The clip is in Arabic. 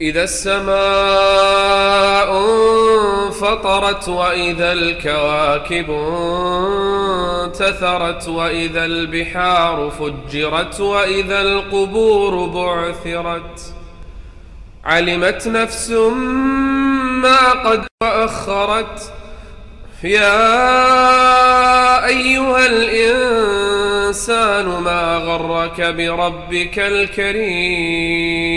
إذا السماء انفطرت وإذا الكواكب انتثرت وإذا البحار فجرت وإذا القبور بعثرت علمت نفس ما قد وأخرت يا أيها الإنسان ما غرك بربك الكريم